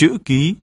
chữ ký.